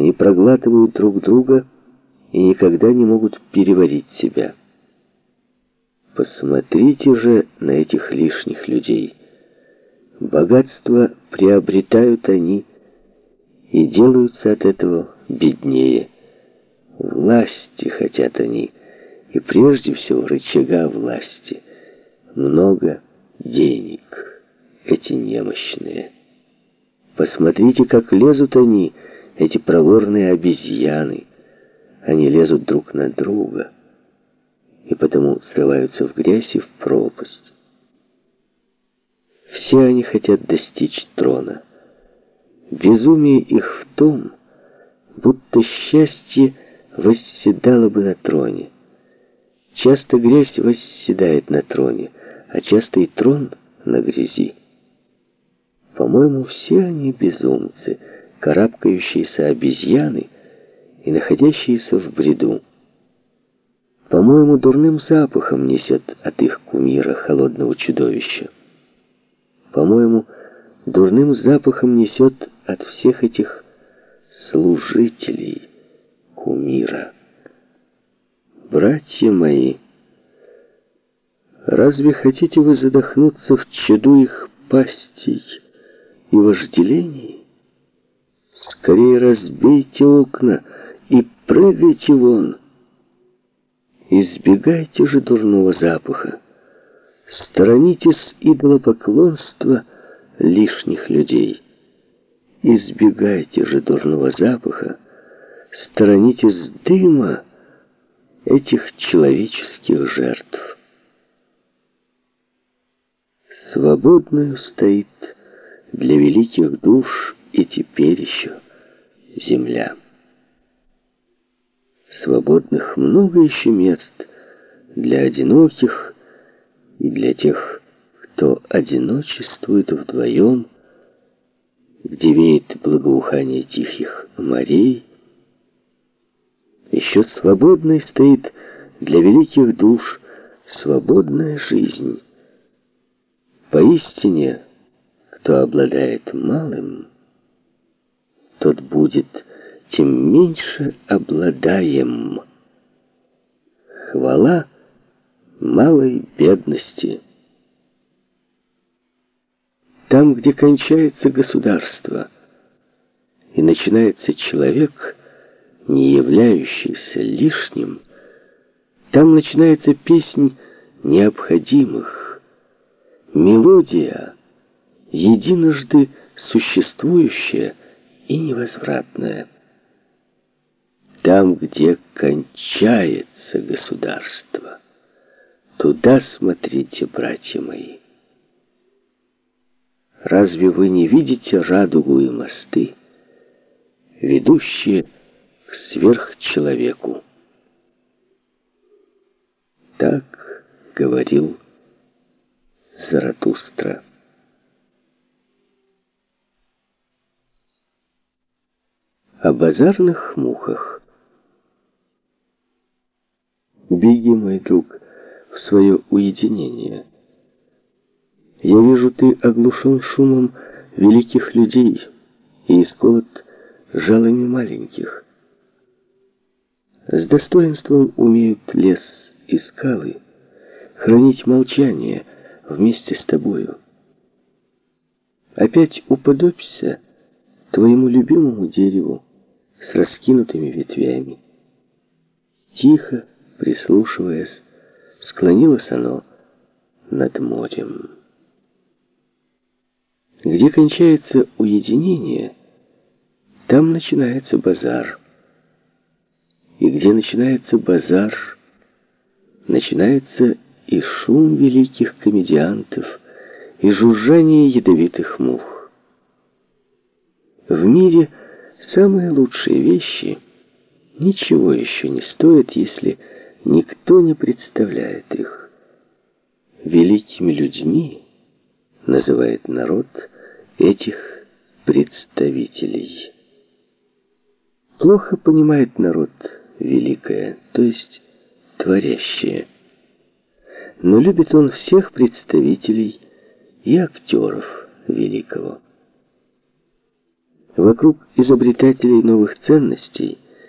Они проглатывают друг друга и никогда не могут переварить себя. Посмотрите же на этих лишних людей. Богатство приобретают они и делаются от этого беднее. Власти хотят они, и прежде всего рычага власти. Много денег, эти немощные. Посмотрите, как лезут они, эти проворные обезьяны. Они лезут друг на друга и потому срываются в грязь и в пропасть. Все они хотят достичь трона. Безумие их в том, будто счастье восседало бы на троне. Часто грязь восседает на троне, а часто и трон на грязи. По-моему, все они безумцы, карабкающиеся обезьяны и находящиеся в бреду. По-моему, дурным запахом несет от их кумира холодного чудовища. По-моему, дурным запахом несет от всех этих служителей кумира. Братья мои, разве хотите вы задохнуться в чаду их пастей и вожделений? Скорее разбейте окна и прыгайте вон. Избегайте же дурного запаха. Сторонитесь идолопоклонства лишних людей. Избегайте же дурного запаха. Сторонитесь дыма этих человеческих жертв. Свободную стоит для великих душ и теперь еще земля свободных много еще мест для одиноких и для тех, кто одиночествует вдвоем, где веет благоухание тихих морей. Еще свободной стоит для великих душ свободная жизнь. Поистине, кто обладает малым, тот будет тем меньше обладаем. Хвала малой бедности. Там, где кончается государство и начинается человек, не являющийся лишним, там начинается песнь необходимых, мелодия, единожды существующая и невозвратная там, где кончается государство. Туда смотрите, братья мои. Разве вы не видите радугу и мосты, ведущие к сверхчеловеку? Так говорил Заратустра. О базарных мухах. Беги, мой друг, в свое уединение. Я вижу, ты оглушен шумом великих людей и исколот жалами маленьких. С достоинством умеют лес и скалы хранить молчание вместе с тобою. Опять уподобься твоему любимому дереву с раскинутыми ветвями. Тихо, прислушиваясь, склонилось оно над морем. Где кончается уединение, там начинается базар. И где начинается базар, начинается и шум великих комедиантов, и жужжание ядовитых мух. В мире самые лучшие вещи ничего еще не стоят, если никто не представляет их. Великими людьми называет народ этих представителей. Плохо понимает народ великое, то есть творящее. Но любит он всех представителей и актеров великого. Вокруг изобретателей новых ценностей